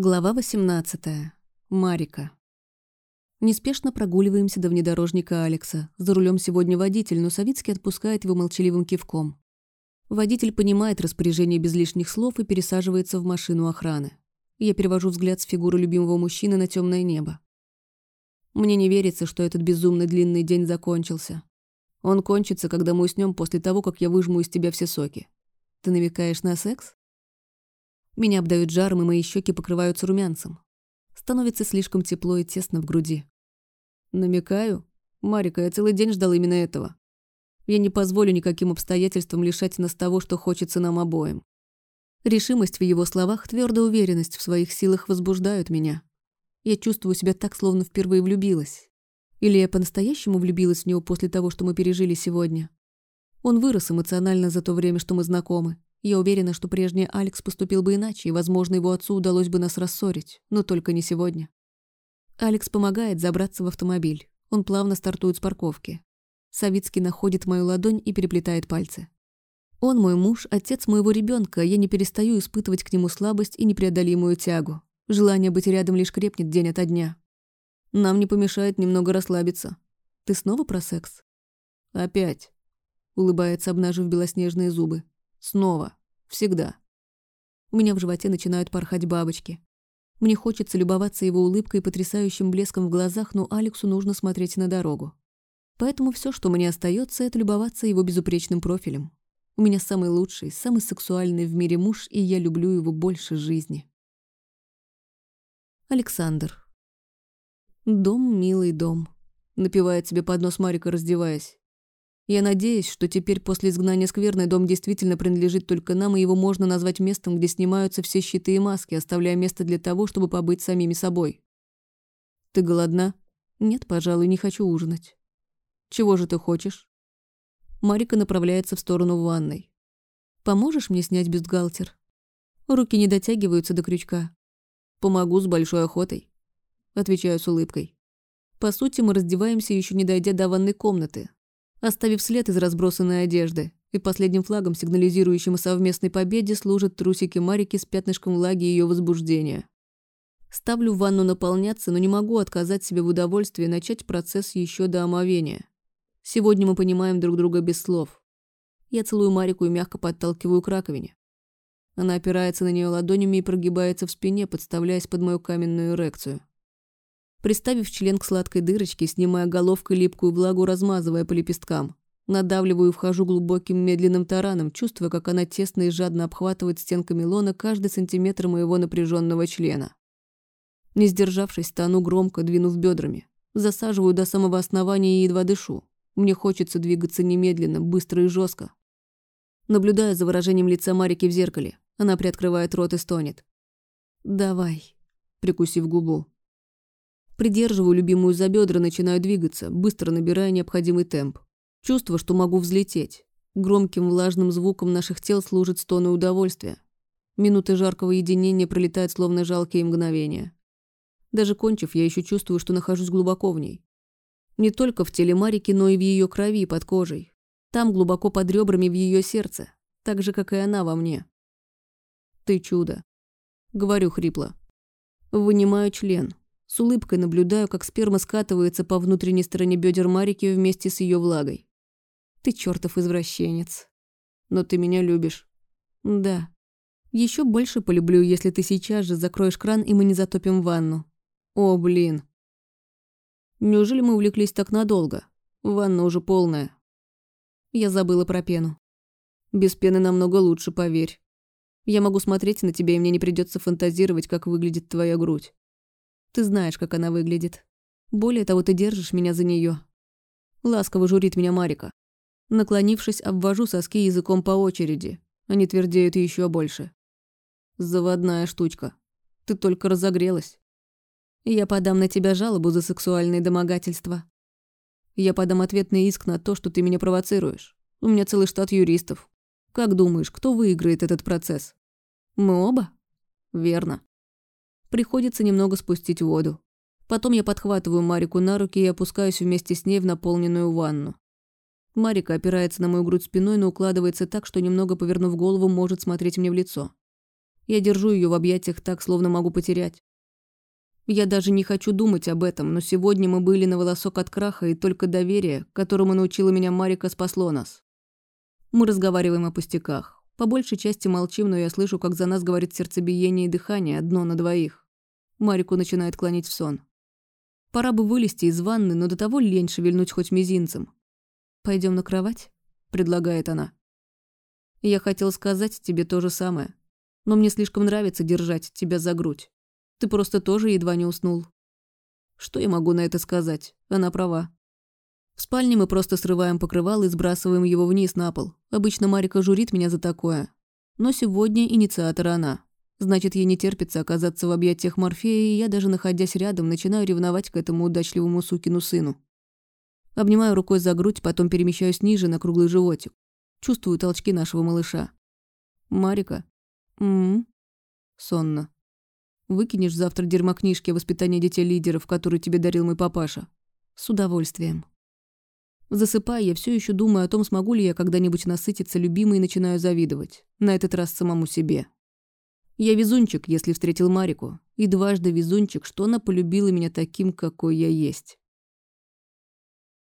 Глава 18. Марика. Неспешно прогуливаемся до внедорожника Алекса. За рулем сегодня водитель, но Савицкий отпускает его молчаливым кивком. Водитель понимает распоряжение без лишних слов и пересаживается в машину охраны. Я перевожу взгляд с фигуры любимого мужчины на темное небо. Мне не верится, что этот безумный длинный день закончился. Он кончится, когда мы уснем после того, как я выжму из тебя все соки. Ты намекаешь на секс? Меня обдают жаром, и мои щеки покрываются румянцем. Становится слишком тепло и тесно в груди. Намекаю? Марика, я целый день ждал именно этого. Я не позволю никаким обстоятельствам лишать нас того, что хочется нам обоим. Решимость в его словах, твердая уверенность в своих силах возбуждают меня. Я чувствую себя так, словно впервые влюбилась. Или я по-настоящему влюбилась в него после того, что мы пережили сегодня. Он вырос эмоционально за то время, что мы знакомы. Я уверена, что прежний Алекс поступил бы иначе, и, возможно, его отцу удалось бы нас рассорить, но только не сегодня. Алекс помогает забраться в автомобиль. Он плавно стартует с парковки. Савицкий находит мою ладонь и переплетает пальцы. Он мой муж, отец моего ребенка, я не перестаю испытывать к нему слабость и непреодолимую тягу. Желание быть рядом лишь крепнет день ото дня. Нам не помешает немного расслабиться. Ты снова про секс? Опять. Улыбается, обнажив белоснежные зубы. Снова. Всегда. У меня в животе начинают порхать бабочки. Мне хочется любоваться его улыбкой и потрясающим блеском в глазах, но Алексу нужно смотреть на дорогу. Поэтому все, что мне остается, это любоваться его безупречным профилем. У меня самый лучший, самый сексуальный в мире муж, и я люблю его больше жизни. Александр. Дом, милый дом. Напевает себе под нос Марика, раздеваясь. Я надеюсь, что теперь после изгнания скверный дом действительно принадлежит только нам, и его можно назвать местом, где снимаются все щиты и маски, оставляя место для того, чтобы побыть самими собой. Ты голодна? Нет, пожалуй, не хочу ужинать. Чего же ты хочешь? Марика направляется в сторону ванной. Поможешь мне снять бюстгальтер? Руки не дотягиваются до крючка. Помогу с большой охотой. Отвечаю с улыбкой. По сути, мы раздеваемся, еще не дойдя до ванной комнаты, оставив след из разбросанной одежды, и последним флагом, сигнализирующим о совместной победе, служат трусики Марики с пятнышком влаги ее возбуждения. Ставлю ванну наполняться, но не могу отказать себе в удовольствии начать процесс еще до омовения. Сегодня мы понимаем друг друга без слов. Я целую Марику и мягко подталкиваю к раковине. Она опирается на нее ладонями и прогибается в спине, подставляясь под мою каменную эрекцию. Приставив член к сладкой дырочке, снимая головкой липкую влагу, размазывая по лепесткам. Надавливаю и вхожу глубоким медленным тараном, чувствуя, как она тесно и жадно обхватывает стенками лона каждый сантиметр моего напряженного члена. Не сдержавшись, тону громко, двинув бедрами. Засаживаю до самого основания и едва дышу. Мне хочется двигаться немедленно, быстро и жестко. Наблюдая за выражением лица Марики в зеркале, она приоткрывает рот и стонет. «Давай», прикусив губу. Придерживаю любимую за бедра, начинаю двигаться, быстро набирая необходимый темп. Чувство, что могу взлететь. Громким влажным звуком наших тел служит стоны удовольствия. Минуты жаркого единения пролетают словно жалкие мгновения. Даже кончив, я еще чувствую, что нахожусь глубоко в ней. Не только в теле Марики, но и в ее крови под кожей. Там, глубоко под ребрами, в ее сердце. Так же, как и она во мне. Ты чудо. Говорю хрипло. Вынимаю член. С улыбкой наблюдаю, как сперма скатывается по внутренней стороне бедер Марики вместе с ее влагой. Ты чертов извращенец. Но ты меня любишь. Да. Еще больше полюблю, если ты сейчас же закроешь кран, и мы не затопим ванну. О, блин. Неужели мы увлеклись так надолго? Ванна уже полная. Я забыла про пену. Без пены намного лучше, поверь. Я могу смотреть на тебя, и мне не придется фантазировать, как выглядит твоя грудь. Ты знаешь, как она выглядит. Более того, ты держишь меня за нее. Ласково журит меня Марика. Наклонившись, обвожу соски языком по очереди. Они твердеют еще больше. Заводная штучка. Ты только разогрелась. Я подам на тебя жалобу за сексуальные домогательства. Я подам ответный иск на то, что ты меня провоцируешь. У меня целый штат юристов. Как думаешь, кто выиграет этот процесс? Мы оба? Верно. Приходится немного спустить воду. Потом я подхватываю Марику на руки и опускаюсь вместе с ней в наполненную ванну. Марика опирается на мою грудь спиной, но укладывается так, что немного повернув голову, может смотреть мне в лицо. Я держу ее в объятиях так, словно могу потерять. Я даже не хочу думать об этом, но сегодня мы были на волосок от краха, и только доверие, которому научила меня Марика, спасло нас. Мы разговариваем о пустяках. По большей части молчим, но я слышу, как за нас говорит сердцебиение и дыхание, одно на двоих. Марику начинает клонить в сон. Пора бы вылезти из ванны, но до того лень шевельнуть хоть мизинцем. Пойдем на кровать?» – предлагает она. «Я хотел сказать тебе то же самое, но мне слишком нравится держать тебя за грудь. Ты просто тоже едва не уснул. Что я могу на это сказать? Она права. В спальне мы просто срываем покрывало и сбрасываем его вниз на пол. Обычно Марика журит меня за такое. Но сегодня инициатор она. Значит, ей не терпится оказаться в объятиях Морфея, и я, даже находясь рядом, начинаю ревновать к этому удачливому сукину сыну. Обнимаю рукой за грудь, потом перемещаюсь ниже на круглый животик. Чувствую толчки нашего малыша. Марика. М-м. Сонно. Выкинешь завтра дерьмокнижки о воспитании детей-лидеров, которые тебе дарил мой папаша? С удовольствием. Засыпая, я все еще думаю о том, смогу ли я когда-нибудь насытиться любимой и начинаю завидовать. На этот раз самому себе. Я везунчик, если встретил Марику. И дважды везунчик, что она полюбила меня таким, какой я есть.